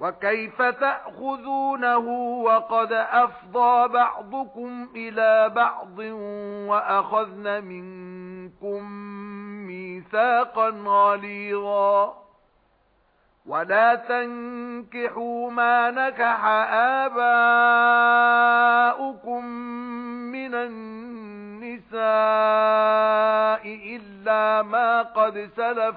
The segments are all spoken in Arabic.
وَكَيْفَ تَأْخُذُونَهُ وَقَدْ أَفْضَى بَعْضُكُمْ إِلَى بَعْضٍ وَأَخَذْنَ مِنكُم مِّيثَاقًا غَلِيظًا. وَلَا تَنكِحُوا مَا نَكَحَ آبَاؤُكُم مِّنَ النِّسَاءِ إِلَّا مَا قَدْ سَلَفَ.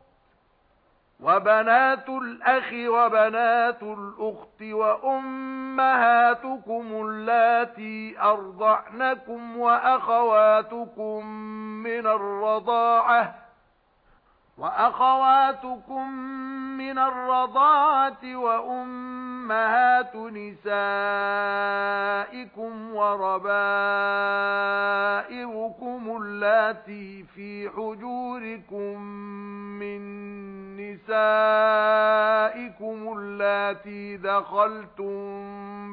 وَبَنَاتُ الْأَخِ وَبَنَاتُ الْأُخْتِ وَأُمَّهَاتُكُمُ اللَّاتِي أَرْضَعْنَكُمْ وَأَخَوَاتُكُم مِّنَ الرَّضَاعَةِ وَأَخَوَاتُكُم مِّنَ الرَّضَاعَةِ وَأُمَّهَاتُ نِسَائِكُمْ وَرَبَائِبُكُمُ اللَّاتِي فِي حُجُورِكُم مِّن نِّسَائِكُمُ اللَّاتِي دَخَلْتُم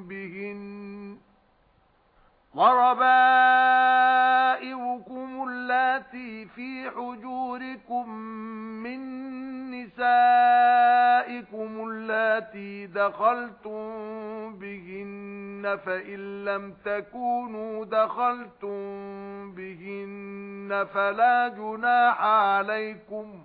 بِهِنَّ وَرَبَائِبُكُمُ اللَّاتِي فِي حُجُورِكُم مِّن نِّسَائِكُمُ اللَّاتِي دَخَلْتُم بِهِنَّ فَإِن لَّمْ تَكُونُوا دَخَلْتُم بِهِنَّ فَلَا جُنَاحَ عَلَيْكُمْ